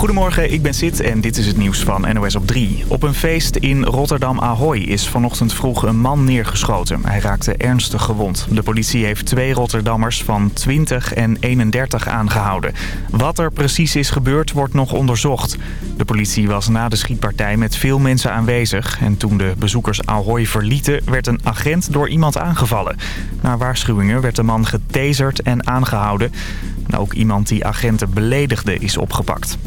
Goedemorgen, ik ben Sid en dit is het nieuws van NOS op 3. Op een feest in Rotterdam-Ahoy is vanochtend vroeg een man neergeschoten. Hij raakte ernstig gewond. De politie heeft twee Rotterdammers van 20 en 31 aangehouden. Wat er precies is gebeurd wordt nog onderzocht. De politie was na de schietpartij met veel mensen aanwezig. En toen de bezoekers Ahoy verlieten werd een agent door iemand aangevallen. Na waarschuwingen werd de man getaserd en aangehouden. En ook iemand die agenten beledigde is opgepakt.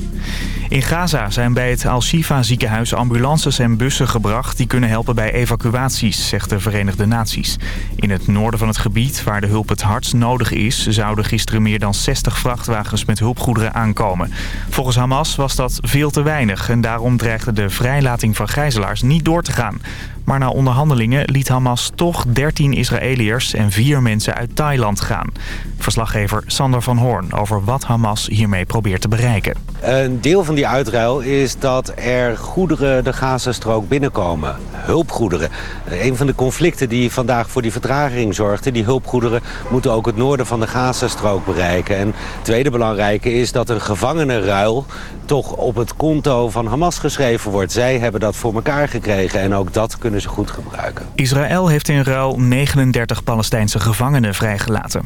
In Gaza zijn bij het Al-Shifa ziekenhuis ambulances en bussen gebracht... die kunnen helpen bij evacuaties, zegt de Verenigde Naties. In het noorden van het gebied, waar de hulp het hardst nodig is... zouden gisteren meer dan 60 vrachtwagens met hulpgoederen aankomen. Volgens Hamas was dat veel te weinig... en daarom dreigde de vrijlating van gijzelaars niet door te gaan. Maar na onderhandelingen liet Hamas toch 13 Israëliërs en vier mensen uit Thailand gaan. Verslaggever Sander van Hoorn over wat Hamas hiermee probeert te bereiken. Een deel van die uitruil is dat er goederen de Gazastrook binnenkomen. Hulpgoederen. Een van de conflicten die vandaag voor die vertraging zorgde... die hulpgoederen moeten ook het noorden van de Gazastrook bereiken. En het tweede belangrijke is dat een gevangenenruil... toch op het konto van Hamas geschreven wordt. Zij hebben dat voor elkaar gekregen en ook dat kunnen ze goed gebruiken. Israël heeft in ruil 39 Palestijnse gevangenen vrijgelaten.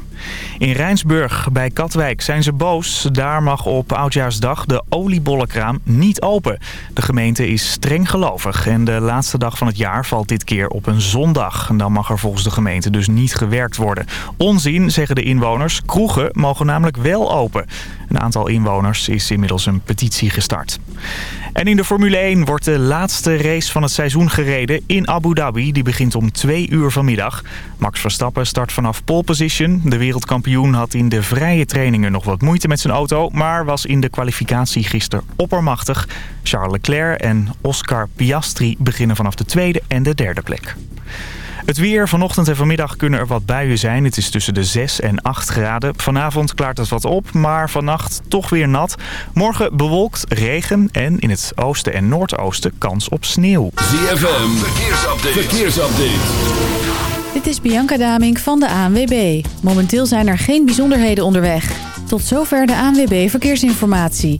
In Rijnsburg bij Katwijk zijn ze boos. Daar mag op Oudjaarsdag de oliebollenkraam niet open. De gemeente is streng gelovig en de laatste dag van het jaar valt dit keer op een zondag. Dan mag er volgens de gemeente dus niet gewerkt worden. Onzin, zeggen de inwoners. Kroegen mogen namelijk wel open. Een aantal inwoners is inmiddels een petitie gestart. En in de Formule 1 wordt de laatste race van het seizoen gereden in Abu Dhabi. Die begint om 2 uur vanmiddag. Max Verstappen start vanaf pole position. De wereldkampioen had in de vrije trainingen nog wat moeite met zijn auto... maar was in de kwalificatie gisteren oppermachtig. Charles Leclerc en Oscar Piastri beginnen vanaf de tweede en de derde plek. Het weer. Vanochtend en vanmiddag kunnen er wat buien zijn. Het is tussen de 6 en 8 graden. Vanavond klaart het wat op, maar vannacht toch weer nat. Morgen bewolkt, regen en in het oosten en noordoosten kans op sneeuw. ZFM. Verkeersupdate. Verkeersupdate. Dit is Bianca Damink van de ANWB. Momenteel zijn er geen bijzonderheden onderweg. Tot zover de ANWB Verkeersinformatie.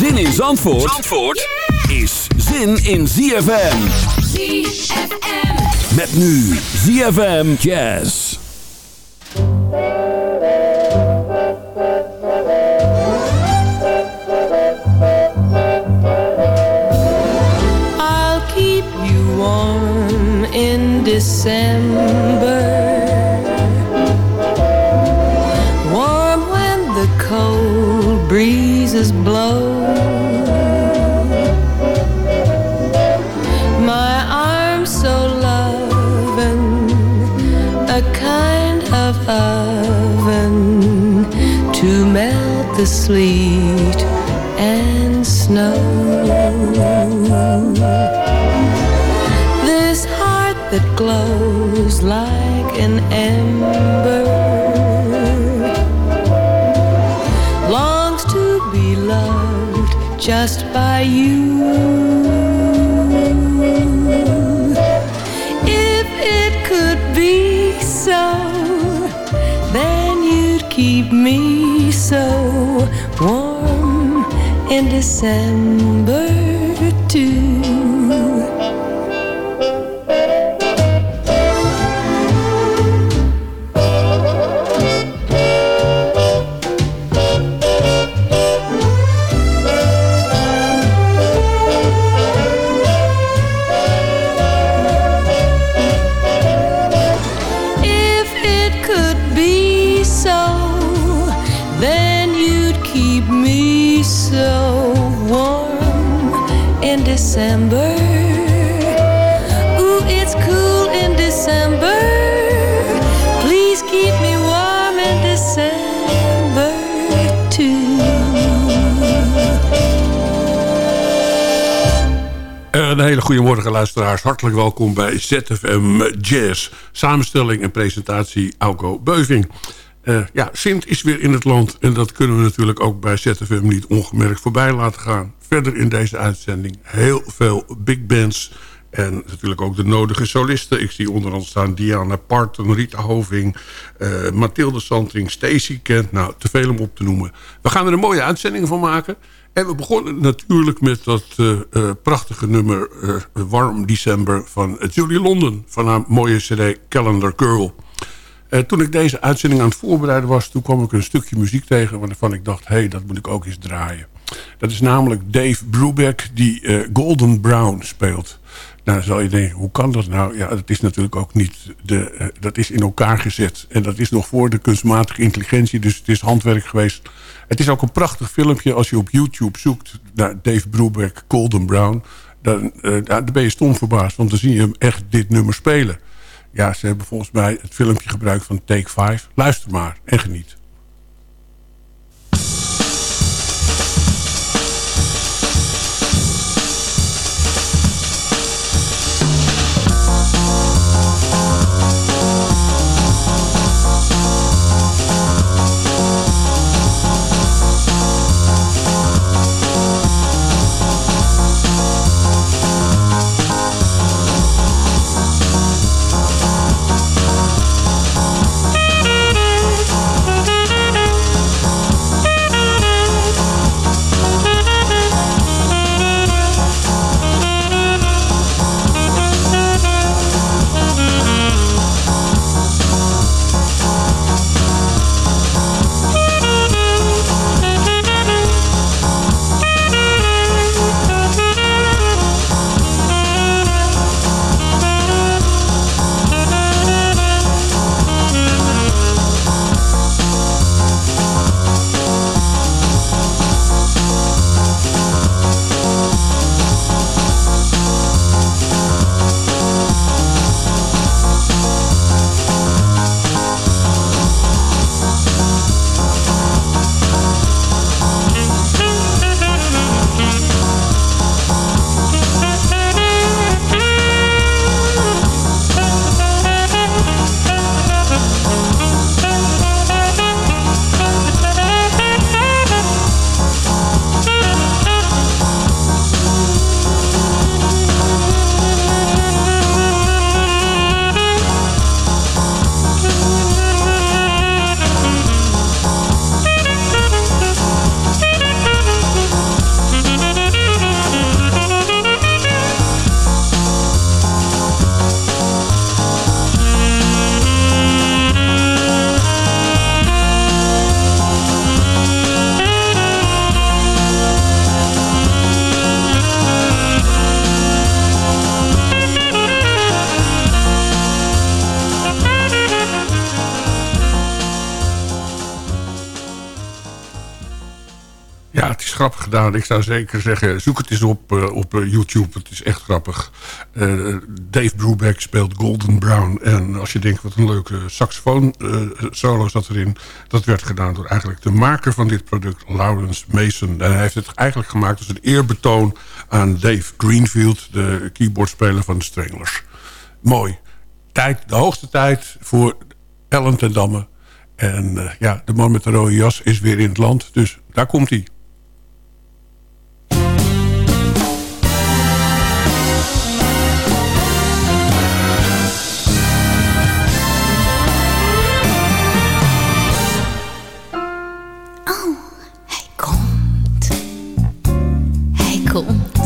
Zin in Zandvoort, Zandvoort is zin in ZFM. ZFM. Met nu ZFM Jazz. I'll keep you warm in December. The sleet and snow. This heart that glows like an ember longs to be loved just by you. In December Een hele goede morgen luisteraars. Hartelijk welkom bij ZFM Jazz. Samenstelling en presentatie Auko Beuving. Uh, ja, Sint is weer in het land. En dat kunnen we natuurlijk ook bij ZFM niet ongemerkt voorbij laten gaan. Verder in deze uitzending heel veel big bands. En natuurlijk ook de nodige solisten. Ik zie onder andere staan Diana Parton, Rita Hoving, uh, Mathilde Santing, Stacey Kent. Nou, te veel om op te noemen. We gaan er een mooie uitzending van maken. En we begonnen natuurlijk met dat uh, uh, prachtige nummer uh, Warm December van Julie London. Van haar mooie cd Calendar Girl. toen ik deze uitzending aan het voorbereiden was... toen kwam ik een stukje muziek tegen waarvan ik dacht... hé, hey, dat moet ik ook eens draaien. Dat is namelijk Dave Brubeck die Golden Brown speelt. Nou, zal je denken, hoe kan dat nou? Ja, dat is natuurlijk ook niet... De, dat is in elkaar gezet. En dat is nog voor de kunstmatige intelligentie. Dus het is handwerk geweest het is ook een prachtig filmpje als je op YouTube zoekt naar Dave Brubeck, Golden Brown. Dan, uh, dan ben je stom verbaasd, want dan zie je hem echt dit nummer spelen. Ja, ze hebben volgens mij het filmpje gebruikt van Take 5. Luister maar en geniet. Gedaan. Ik zou zeker zeggen, zoek het eens op uh, op uh, YouTube. Het is echt grappig. Uh, Dave Brubeck speelt Golden Brown. En als je denkt, wat een leuke saxofoon solo zat erin. Dat werd gedaan door eigenlijk de maker van dit product, Lawrence Mason. En hij heeft het eigenlijk gemaakt als een eerbetoon aan Dave Greenfield. De keyboardspeler van de Stranglers. Mooi. Tijd, de hoogste tijd voor Ellen ten Damme. En ja, de man met de rode jas is weer in het land. Dus daar komt hij. 可恶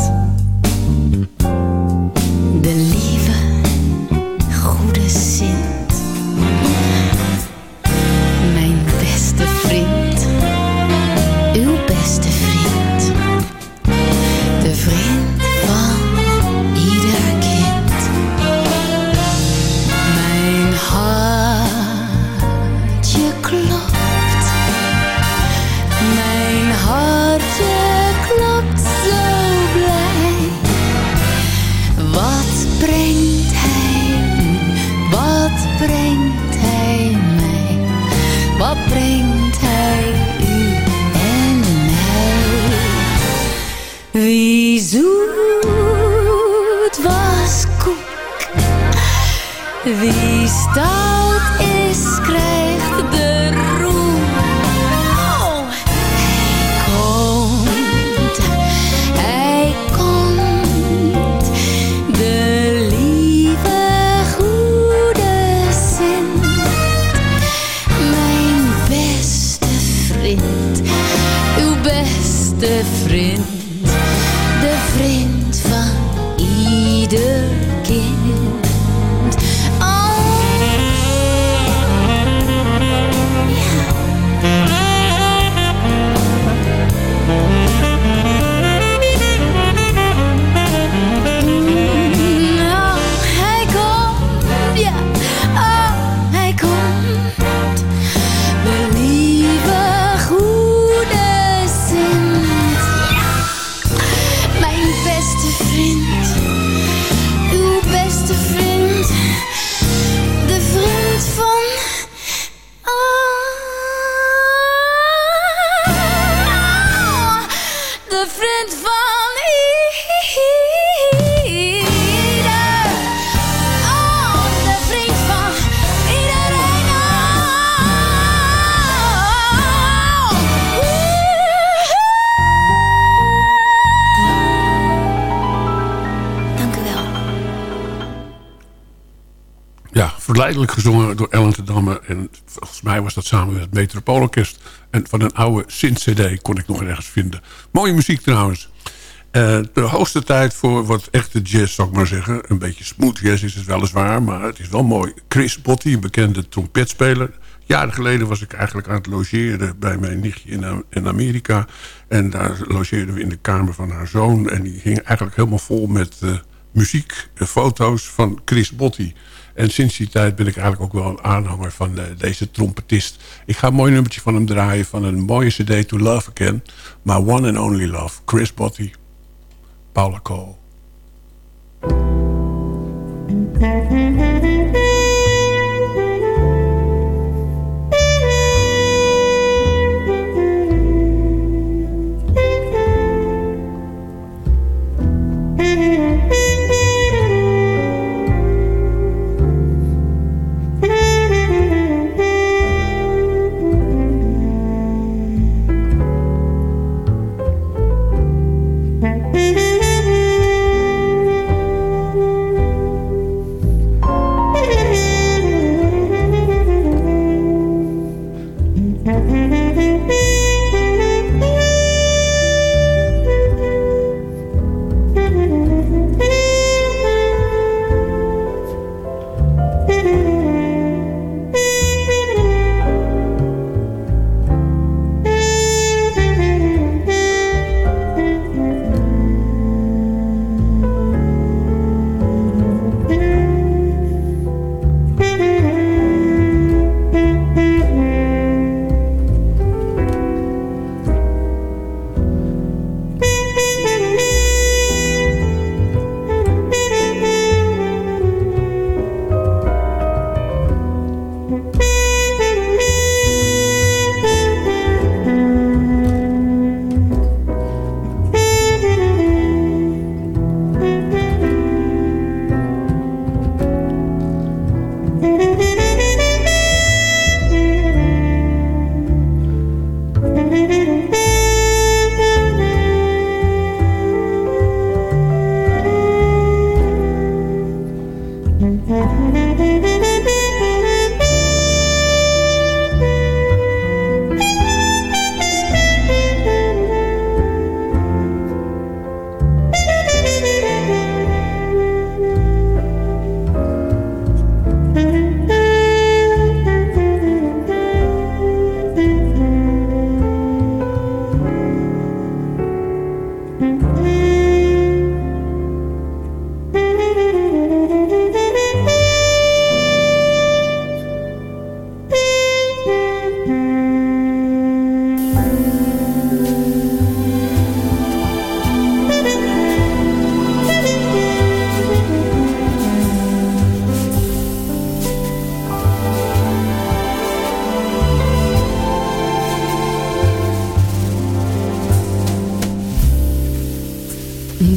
verleidelijk gezongen door Ellen te Damme. En volgens mij was dat samen met het Metropoolorkest. En van een oude Sint-cd kon ik nog ergens vinden. Mooie muziek trouwens. Eh, de hoogste tijd voor wat echte jazz, zou ik maar zeggen. Een beetje smooth jazz is het weliswaar, maar het is wel mooi. Chris Botti, een bekende trompetspeler. Jaren geleden was ik eigenlijk aan het logeren bij mijn nichtje in, in Amerika. En daar logeerden we in de kamer van haar zoon. En die ging eigenlijk helemaal vol met eh, muziek, eh, foto's van Chris Botti. En sinds die tijd ben ik eigenlijk ook wel een aanhanger van eh, deze trompetist. Ik ga een mooi nummertje van hem draaien van een mooie cd To Love Again. My One and Only Love, Chris Botti, Paula Cole.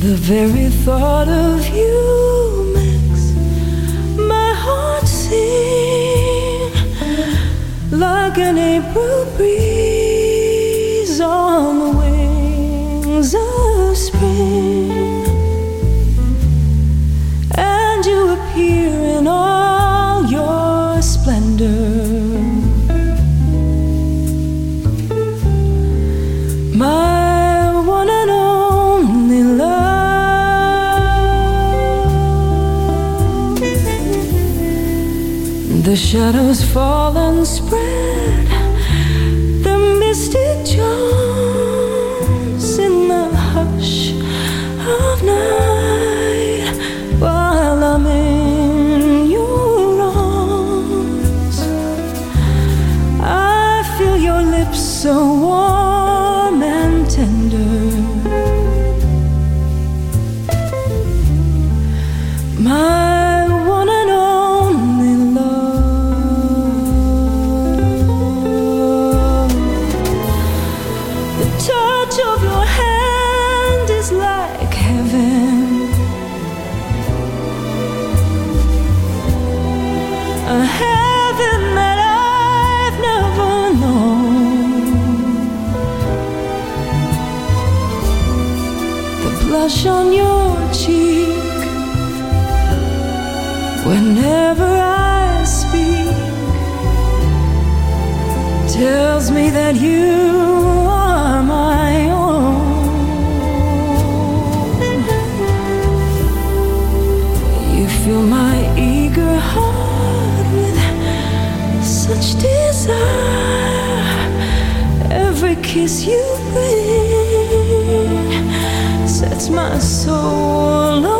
The very thought of you makes my heart sing like an April breeze. Shadows fall and spread fill my eager heart with such desire. Every kiss you bring sets my soul on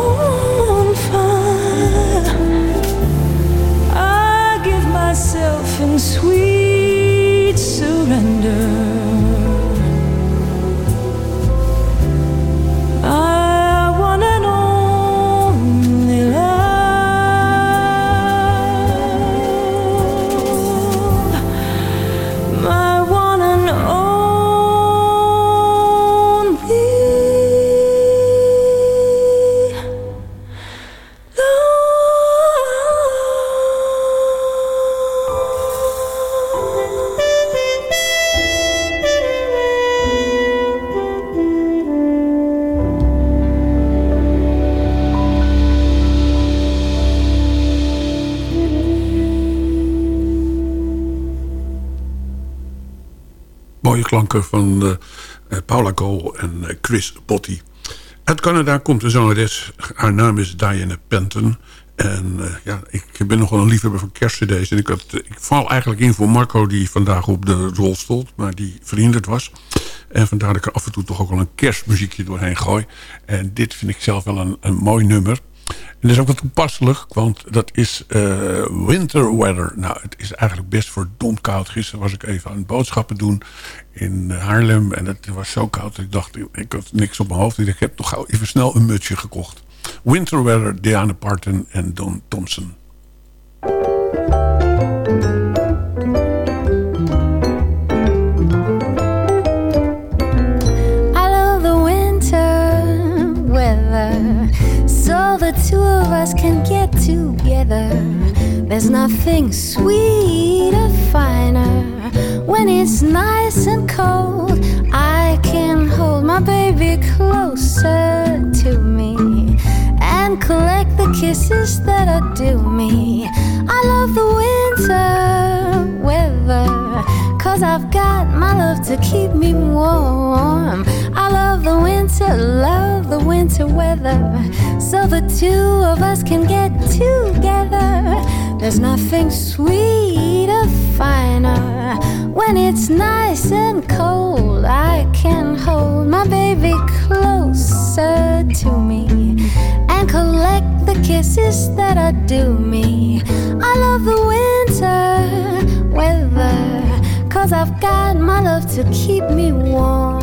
klanken van eh, eh, Paula Cole en eh, Chris Botti. Uit Canada komt een zangeres. Haar naam is Diana Penton. En ja, ik ben nog wel een liefhebber van kerstcd's. En ik, had, ik val eigenlijk in voor Marco die vandaag op de rol stond. Maar die verhinderd was. En vandaar dat ik er af en toe toch ook wel een kerstmuziekje doorheen gooi. En dit vind ik zelf wel een, een mooi nummer. En dat is ook wel toepasselijk, want dat is eh, winter weather. Nou, het is eigenlijk best verdomd koud. Gisteren was ik even aan boodschappen doen in Haarlem. En het was zo koud dat ik dacht, ik had niks op mijn hoofd. Ik heb toch gauw even snel een mutsje gekocht. Winter weather, Diana Parton en Don Thompson. Together. There's nothing sweeter, finer when it's nice and cold. I can hold my baby closer to me and collect the kisses that are due me. I love the winter weather, cause I've got my love to keep me warm. I love the winter, love the winter weather, so the two of us can get together. There's nothing sweeter, finer when it's nice and cold. I can hold my baby closer to me and collect the kisses that are due me. I love the winter weather, cause I've got my love to keep me warm.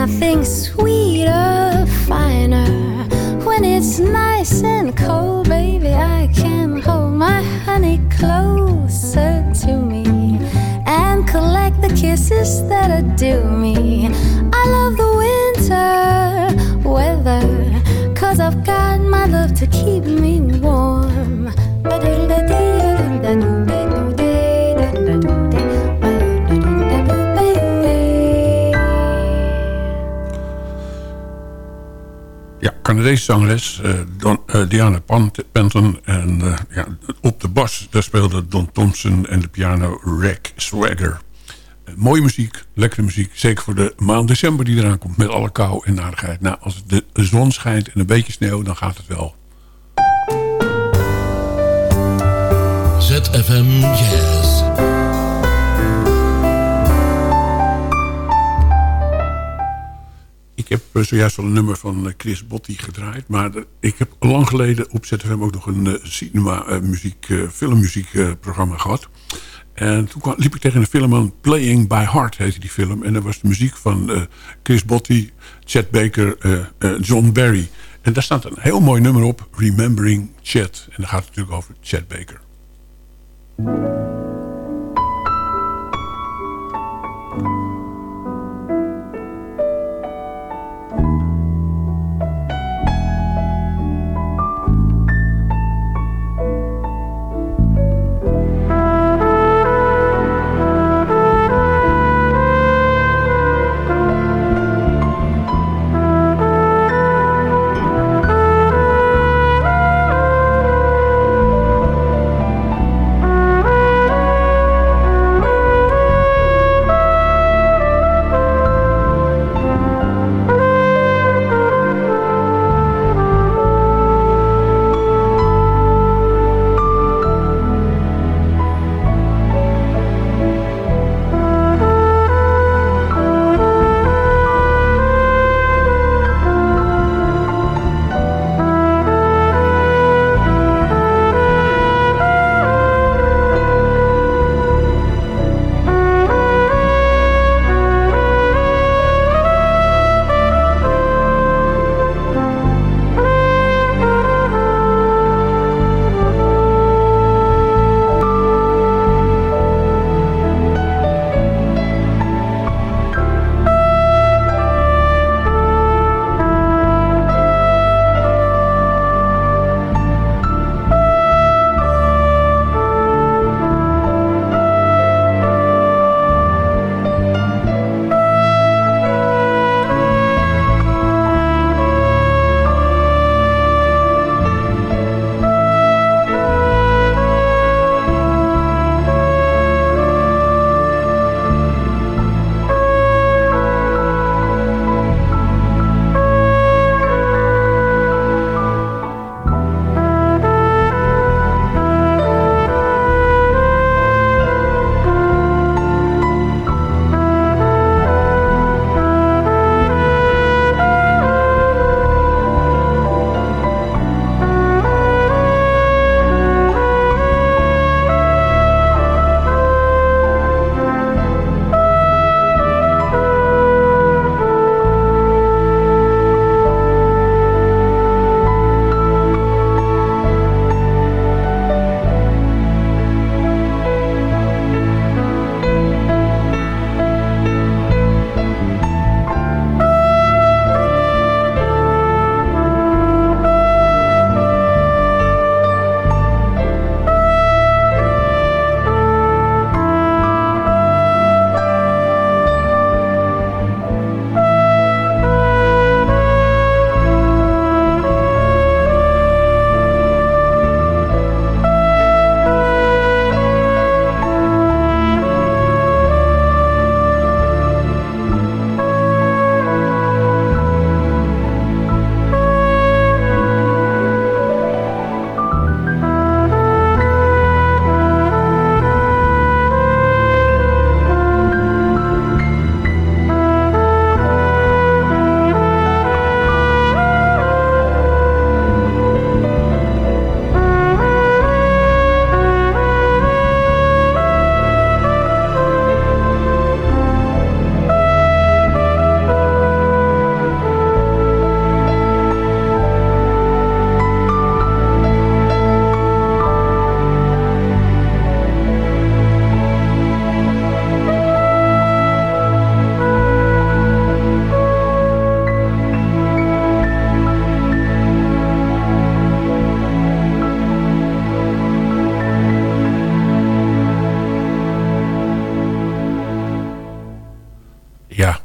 nothing sweet. Ja, Canadese zangeres eh, Don, eh, Diana Panton. En eh, ja, op de bas, daar speelde Don Thompson en de piano Rack Swagger. Mooie muziek, lekkere muziek. Zeker voor de maand december die eraan komt met alle kou en narigheid. Nou, als de zon schijnt en een beetje sneeuw, dan gaat het wel. ZFM Jazz. Ik heb eh, zojuist al een nummer van eh, Chris Botti gedraaid. Maar ik heb lang geleden op ZFM ook nog een eh, cinema muziek, eh, filmmuziek eh, programma gehad. En toen liep ik tegen een film aan. Playing by Heart heette die film. En dat was de muziek van Chris Botti, Chet Baker, John Barry. En daar staat een heel mooi nummer op. Remembering Chet. En dat gaat natuurlijk over Chet Baker.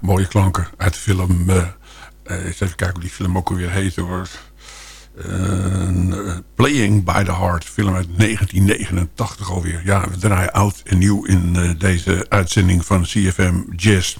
Mooie klanken uit de film... Uh, eens even kijken hoe die film ook alweer heet hoor. Playing by the Heart, film uit 1989 alweer. Ja, we draaien oud en nieuw in deze uitzending van CFM Jazz.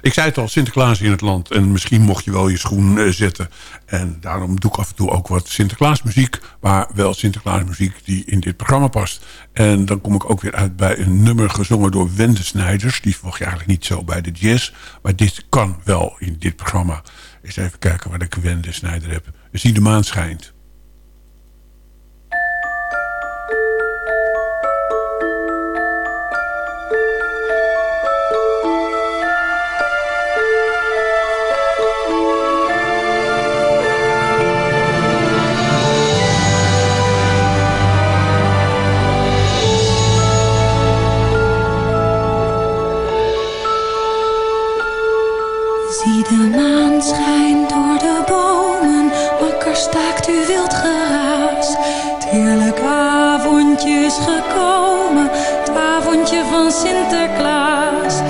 Ik zei het al, Sinterklaas in het land. En misschien mocht je wel je schoen uh, zetten. En daarom doe ik af en toe ook wat Sinterklaasmuziek. Maar wel Sinterklaasmuziek die in dit programma past. En dan kom ik ook weer uit bij een nummer gezongen door Wende Snijders. Die volg je eigenlijk niet zo bij de jazz. Maar dit kan wel in dit programma. Eens even kijken waar ik Wende Snijder heb. Zie de maan schijnt. De maan schijnt door de bomen, wakker staakt u wild geraas. Heerlijk avondje is gekomen, het avondje van Sinterklaas.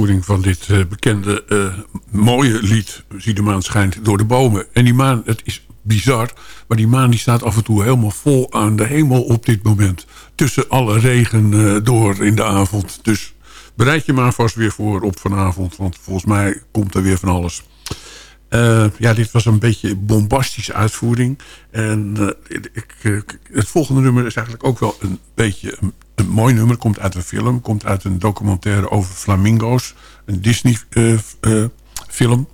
Uitvoering van dit eh, bekende eh, mooie lied... Zie de maan schijnt door de bomen. En die maan, het is bizar... maar die maan die staat af en toe helemaal vol aan de hemel op dit moment. Tussen alle regen eh, door in de avond. Dus bereid je maar vast weer voor op vanavond... want volgens mij komt er weer van alles. Ja, dit was een beetje bombastische uitvoering. En ik, het volgende nummer is eigenlijk ook wel een beetje een mooi nummer. Komt uit een film, komt uit een documentaire over flamingo's. Een Disney eh, eh, film.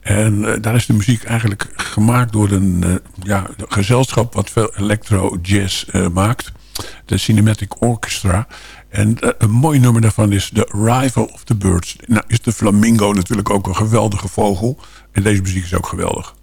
En eh, daar is de muziek eigenlijk gemaakt door een ja, gezelschap... wat veel electro-jazz maakt. De Cinematic Orchestra. En een mooi nummer daarvan is The Arrival of the Birds. Nou is de flamingo natuurlijk ook een geweldige vogel. En deze muziek is ook geweldig.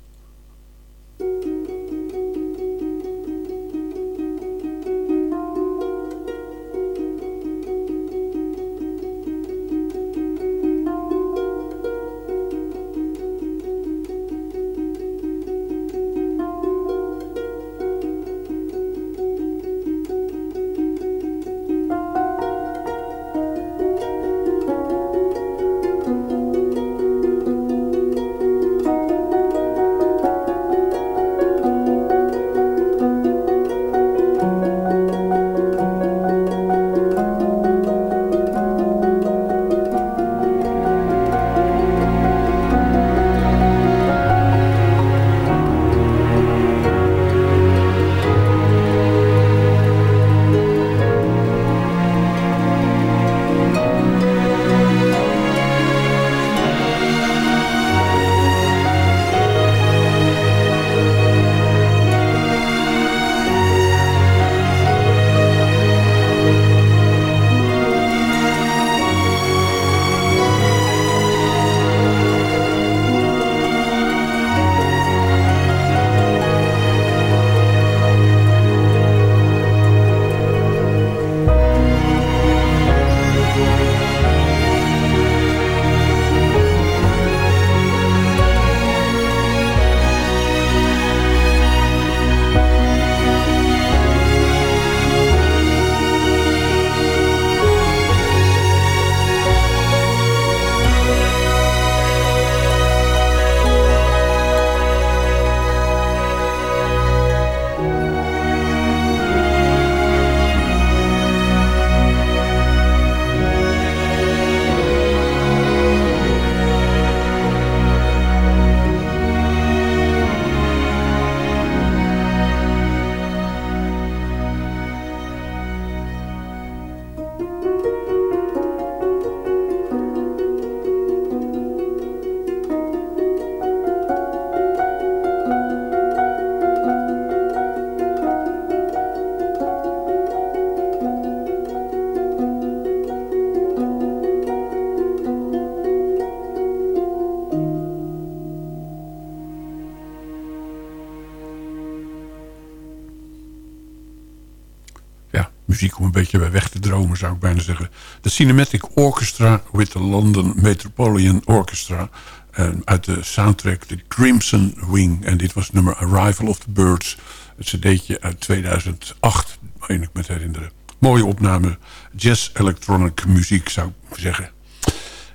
Zou ik bijna zeggen. De Cinematic Orchestra with the London Metropolitan Orchestra. eh, uit de soundtrack The Crimson Wing. En dit was nummer Arrival of the Birds. Het cd'tje uit 2008, meen ik herinneren. Mooie opname. Jazz electronic muziek, zou ik zeggen.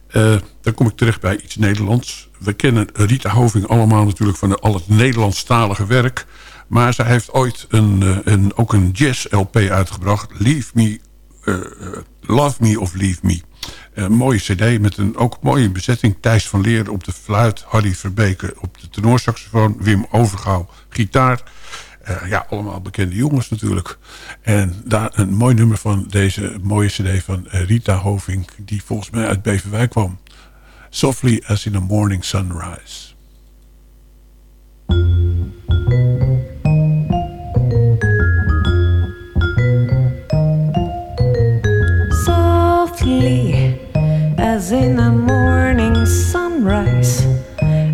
Eh, dan kom ik terecht bij iets Nederlands. We kennen Rita Hoving allemaal natuurlijk van al het Nederlandstalige werk. Maar zij heeft ooit een, eh, een, ook een jazz-LP uitgebracht. Leave me, Love Me of Leave Me. Een mooie cd met een ook mooie bezetting. Thijs van Leer op de fluit. Harry Verbeke op de tenorsaxofoon. Wim Overgouw gitaar. Eh, ja, allemaal bekende jongens natuurlijk. En daar een mooi nummer van deze mooie cd van eh, Rita Hoving... die volgens mij uit Beverwijk kwam. Softly as in a morning sunrise. Softly as in a morning sunrise.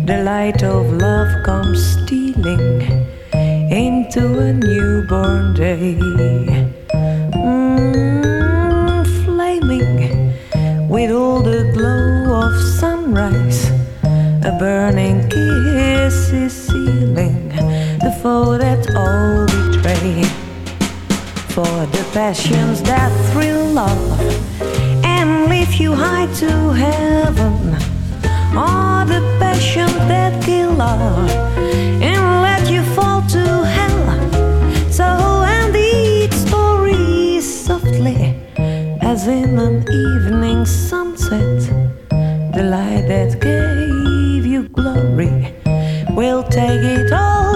The light of love comes stealing into a newborn day. Mm, flaming with all the glow of sunrise. A burning kiss is sealing the foe that all betray for the passions that thrill love you high to heaven are the passion that kill love and let you fall to hell. So end each story softly as in an evening sunset. The light that gave you glory will take it all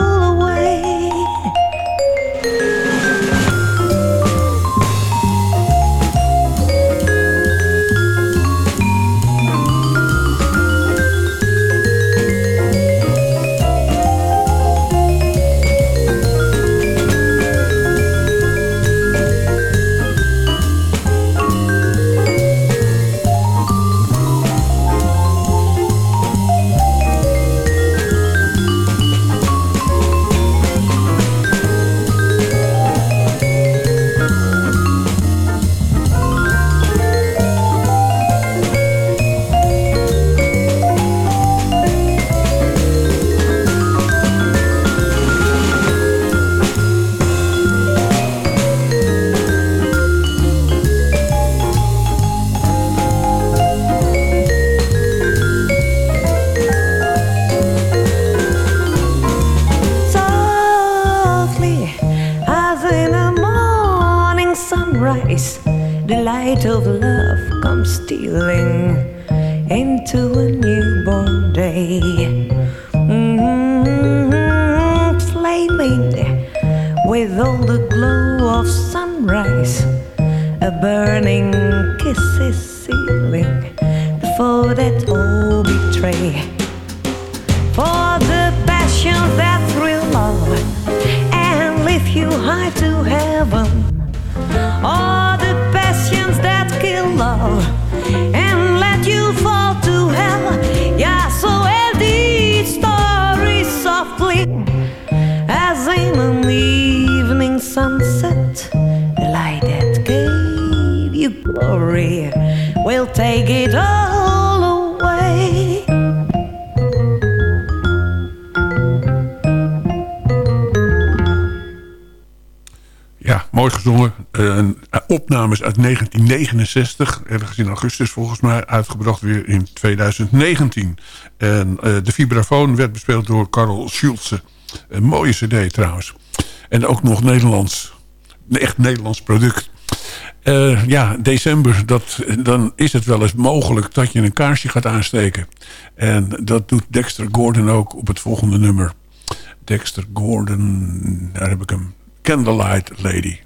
stealing into a newborn day. Mm, flaming with all the glow of sunrise. A burning kiss is sealing foe that all betray. For the passion that thrill love and lift you high to heaven. All the passions that kill love will take it all away. Ja, mooi gezongen. Eh, een- eh, opnames uit 1969. Ergens in augustus volgens mij. Uitgebracht weer in 2019. En eh, de vibrafoon werd bespeeld door Karel Schulze. Een mooie cd trouwens. En ook nog Nederlands. Een echt Nederlands product. Eh, ja, december, dat, dan is het wel eens mogelijk dat je een kaarsje gaat aansteken. En dat doet Dexter Gordon ook op het volgende nummer. Dexter Gordon, daar heb ik hem. Candlelight Lady.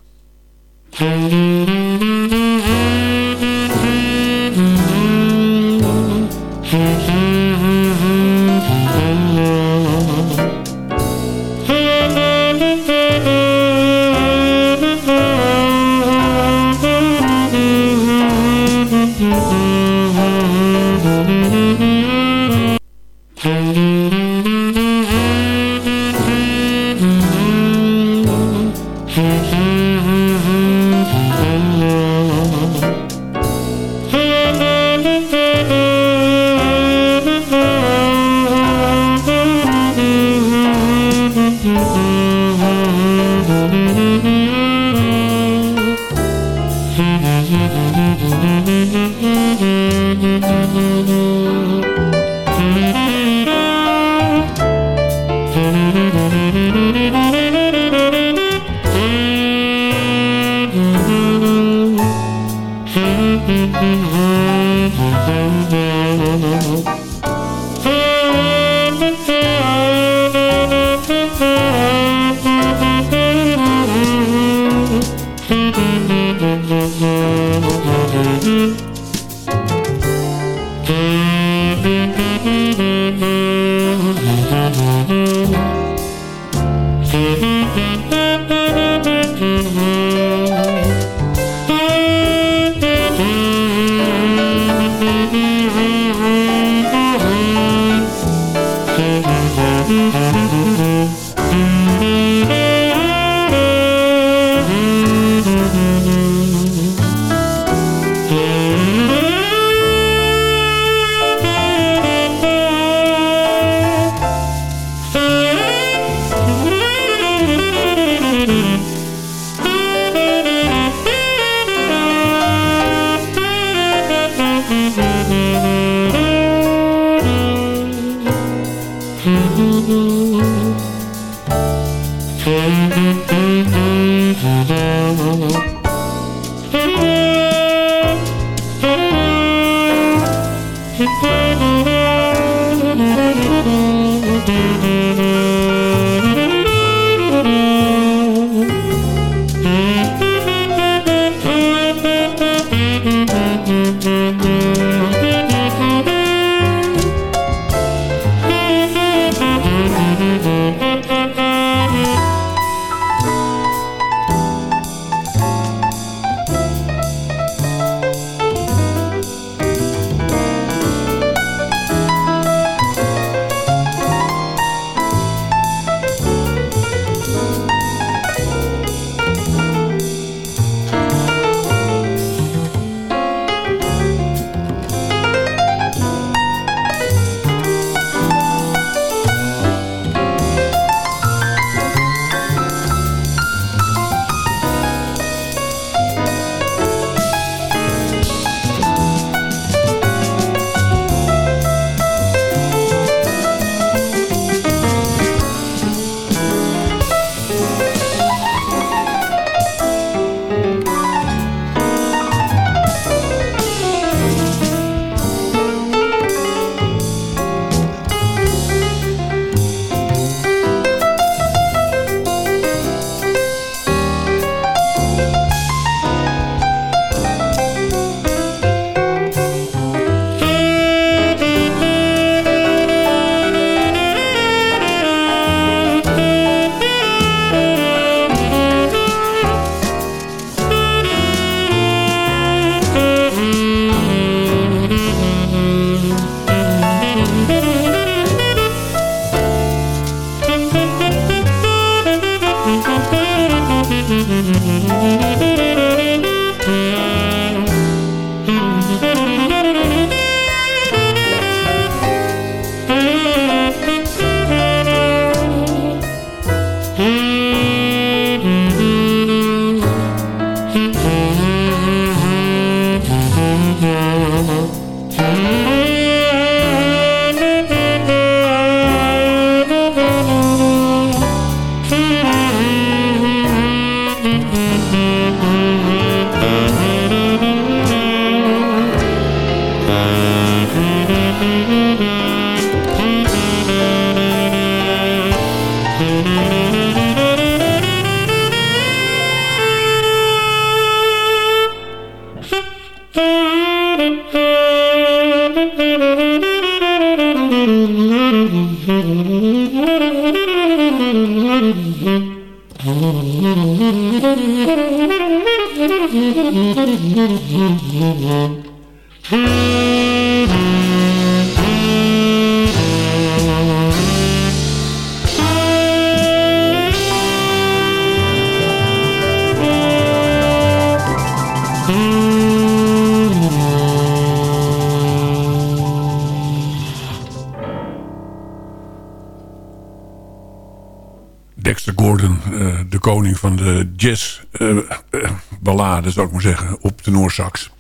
Jazz eh, eh, ballade, zou ik maar zeggen, op de Noorsax.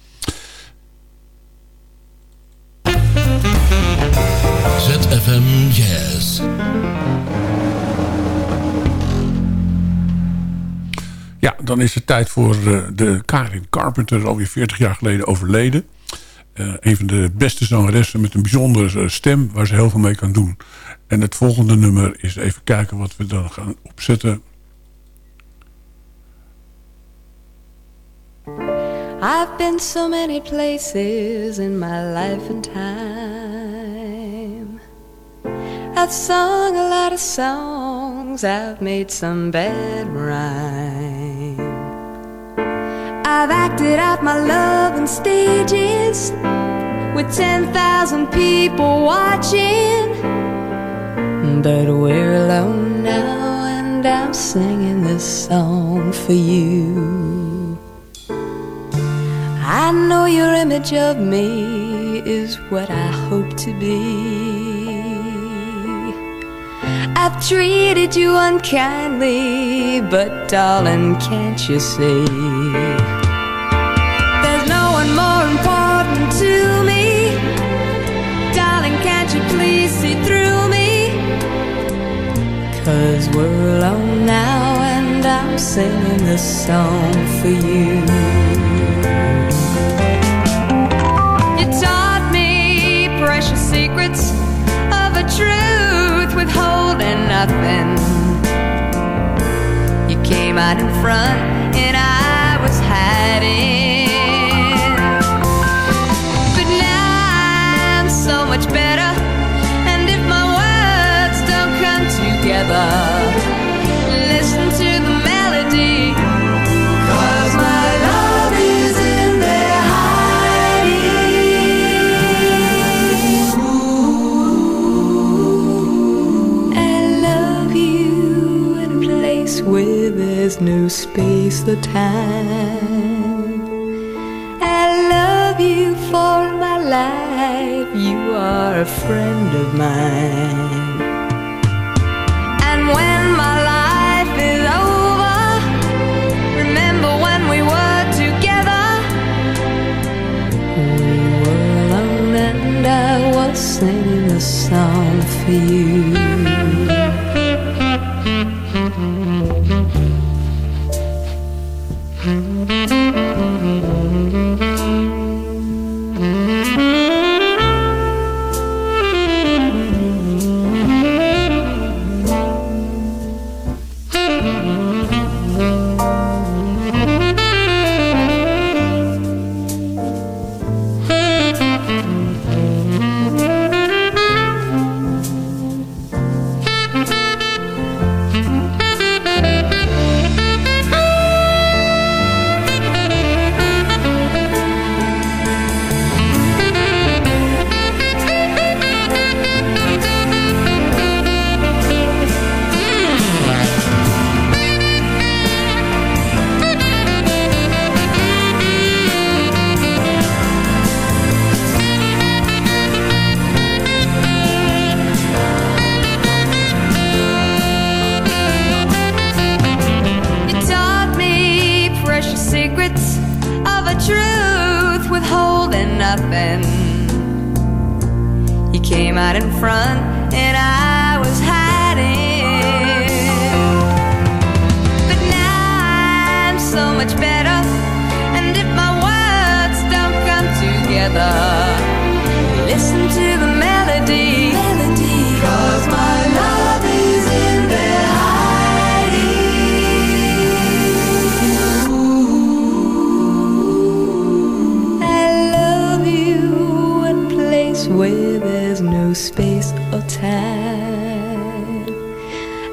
ZFM Jazz. Ja, dan is het tijd voor eh, de Karin Carpenter, alweer 40 jaar geleden overleden. Een van de beste zangeressen met een bijzondere stem waar ze heel veel mee kan doen. En het volgende nummer is even kijken wat we dan gaan opzetten. I've been so many places in my life and time. I've sung a lot of songs, I've made some bad rhyme. I've acted out my love on stages with 10,000 people watching. But we're alone now, and I'm singing this song for you. I know your image of me is what I hope to be. I've treated you unkindly, but darling, can't you see? There's no one more important to me. Darling, can't you please see through me? Cause we're alone now, and I'm singing this song for you. Out in front and I was hiding. But now I'm so much better. And if my words don't come together, there's no space or time. I love you for my life. You are a friend of mine. And when my life is over, remember when we were together. We were alone and I was singing a song for. You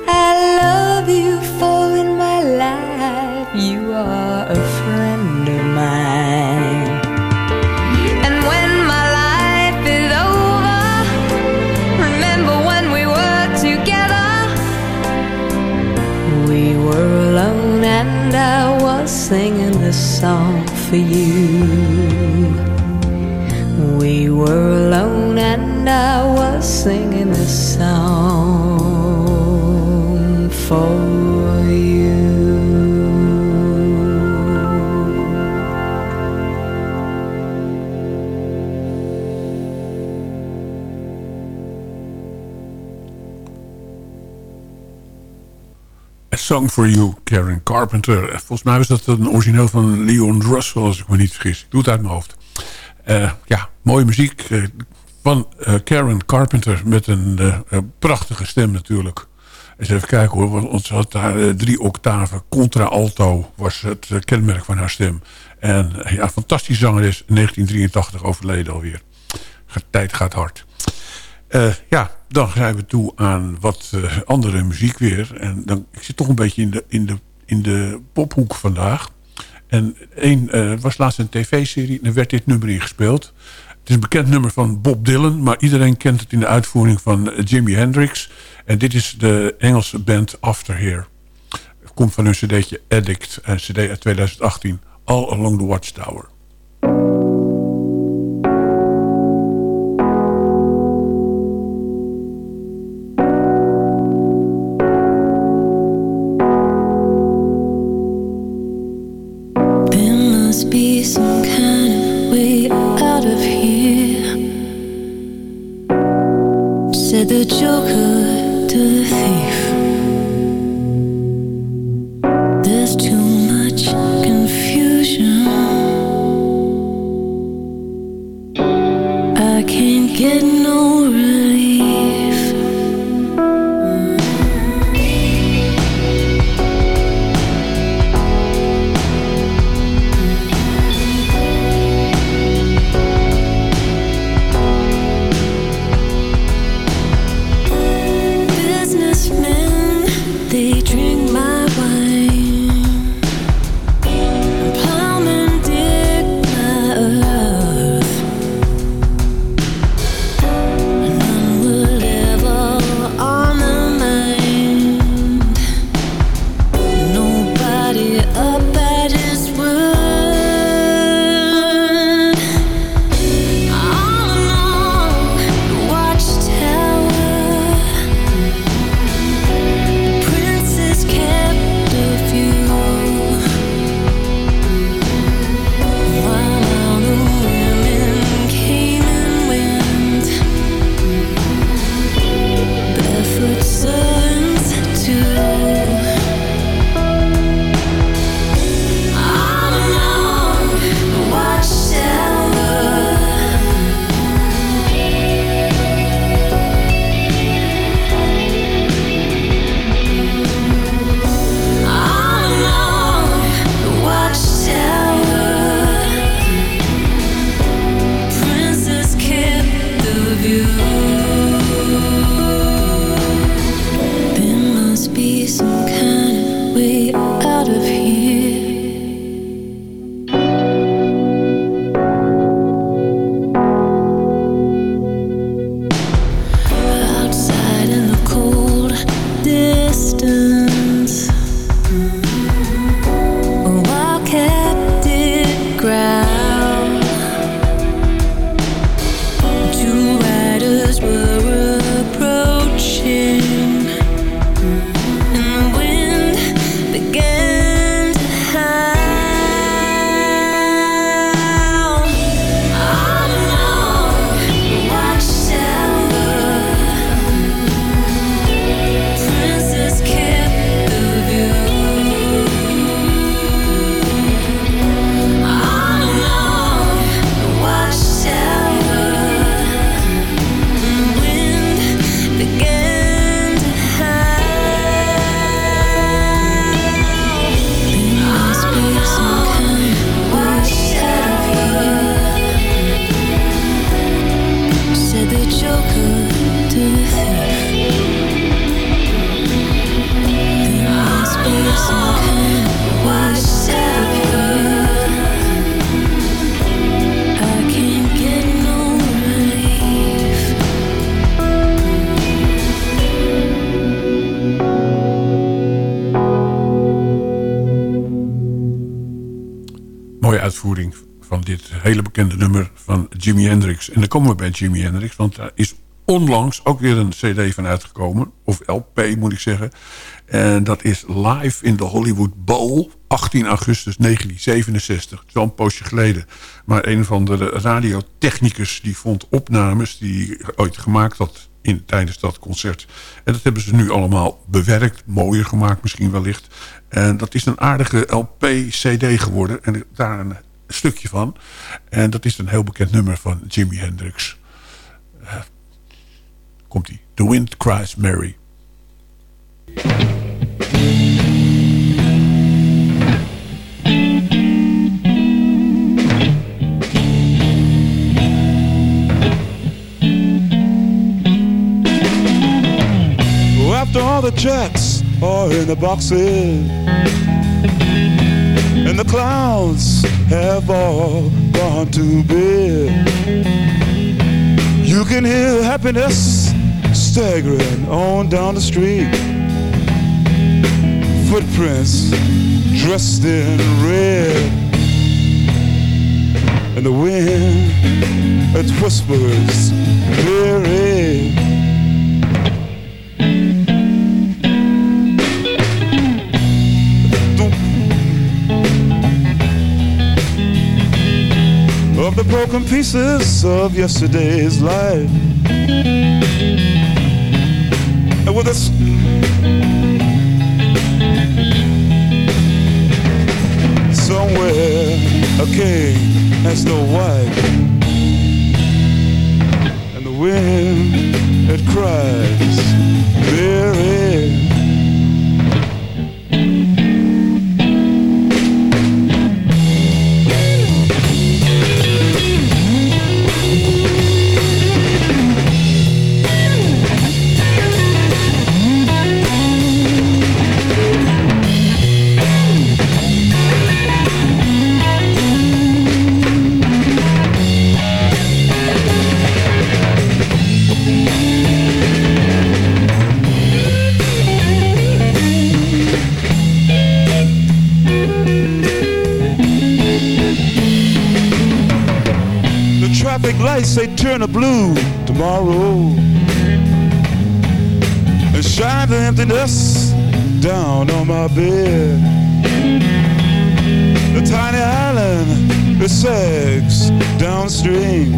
I love you for in my life you are a friend of mine. And when my life is over, remember when we were together. We were alone and I was singing this song for you. For You, Karen Carpenter. Volgens mij was dat een origineel van Leon Russell, als ik me niet vergis. Ik doe het uit mijn hoofd. Uh, ja, mooie muziek uh, van uh, Karen Carpenter met een prachtige stem natuurlijk. Eens even kijken hoor, want ze had daar drie octaven. Contra-alto was het kenmerk van haar stem. En ja, fantastisch zangeres, 1983 overleden alweer. Tijd gaat hard. Uh, ja, dan zijn we toe aan wat uh, andere muziek weer. En dan, ik zit toch een beetje in de, in de, in de pophoek vandaag. En één uh, was laatst een tv-serie en er werd dit nummer ingespeeld. Het is een bekend nummer van Bob Dylan... maar iedereen kent het in de uitvoering van Jimi Hendrix. En dit is de Engelse band After Here. Het komt van hun cd'tje Addict, een cd uit 2018. All Along the Watchtower. En dan komen we bij Jimi Hendrix, want daar is onlangs ook weer een cd van uitgekomen. Of LP moet ik zeggen. En dat is Live in the Hollywood Bowl, 18 augustus 1967. Het is wel een poosje geleden. Maar een van de radiotechnicus die vond opnames die ooit gemaakt had in, tijdens dat concert. En dat hebben ze nu allemaal bewerkt, mooier gemaakt misschien wellicht. En dat is een aardige LP-CD geworden. En daar een stukje van. En dat is een heel bekend nummer van Jimi Hendrix. Uh, Komt-ie. The Wind Cries Mary. After all the checks are in the boxes The clouds have all gone to bed. You can hear happiness staggering on down the street. Footprints dressed in red. And the wind it whispers very of the broken pieces of yesterday's life. And with us. Somewhere a king has no wife. And the wind it cries, Mary. Turn a blue tomorrow and shine the emptiness down on my bed. The tiny island it sags downstream.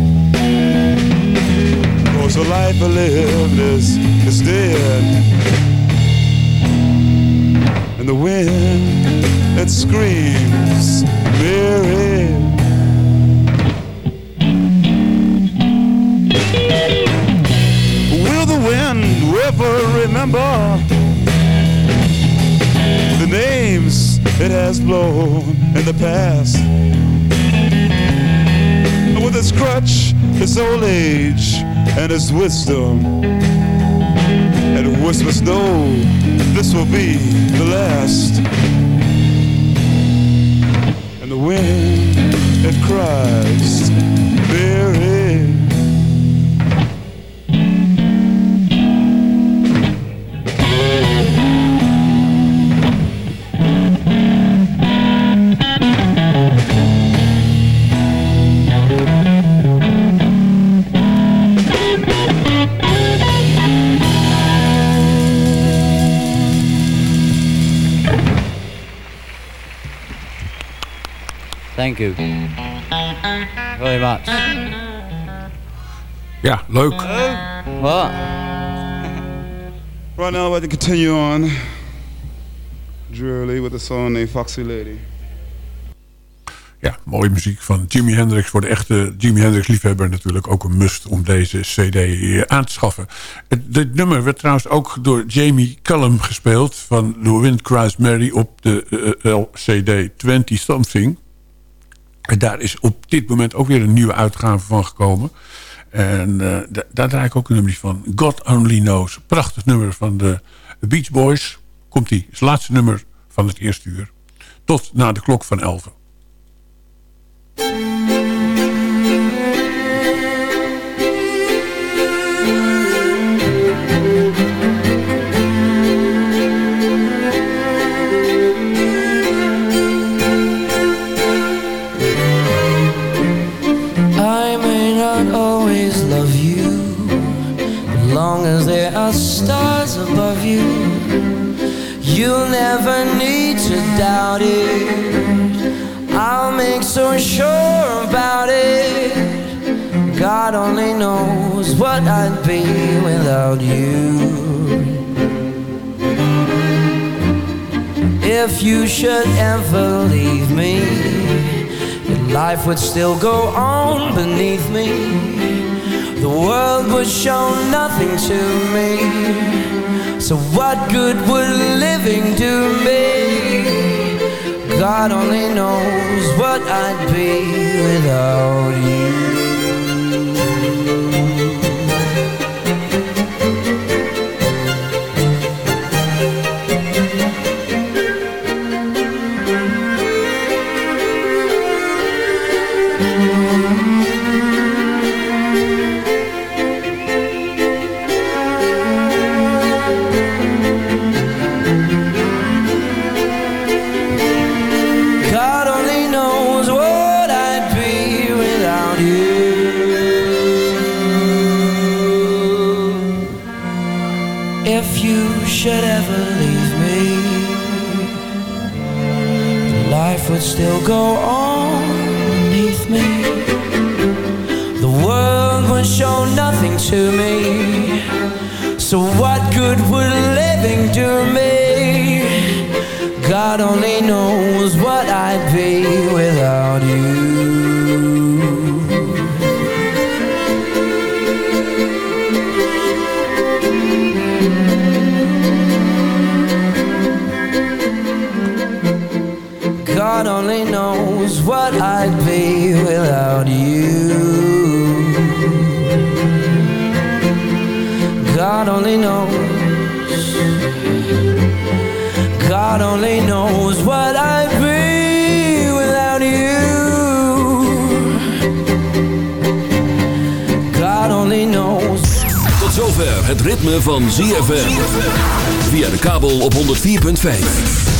Cause the life I lived is, is dead. And the wind it screams, Mary. Ever remember the names it has blown in the past? With its crutch, its old age, and its wisdom, and it whispers, no, this will be the last. And the wind, it cries, Mary. Thank you very much. Ja, leuk. What? Right now, I'd like to continue on drearily with a song named Foxy Lady. Ja, mooie muziek van Jimi Hendrix. Voor de echte Jimi Hendrix liefhebber natuurlijk ook een must om deze cd aan te schaffen. Het, dit nummer werd trouwens ook door Jamie Cullum gespeeld... van The Wind Cries Mary op de eh, LCD 20 Something. En daar is op dit moment ook weer een nieuwe uitgave van gekomen. En eh, da- daar draai ik ook een nummer van. God Only Knows. Prachtig nummer van de Beach Boys. Komt-ie. Het laatste nummer van het eerste uur. Tot na de klok van 11. Stars above you. You'll never need to doubt it. I'll make so sure about it. God only knows what I'd be without you. If you should ever leave me, life would still go on beneath me. The world would show nothing to me. So, what good would living do me? God only knows what I'd be without you. Still go on beneath me. The world would show nothing to me. So what good would living do me? God only what I'd be without you. God only knows. God only knows what I'd be without you. God only knows. Tot zover het ritme van ZFM. Via de kabel op 104.5.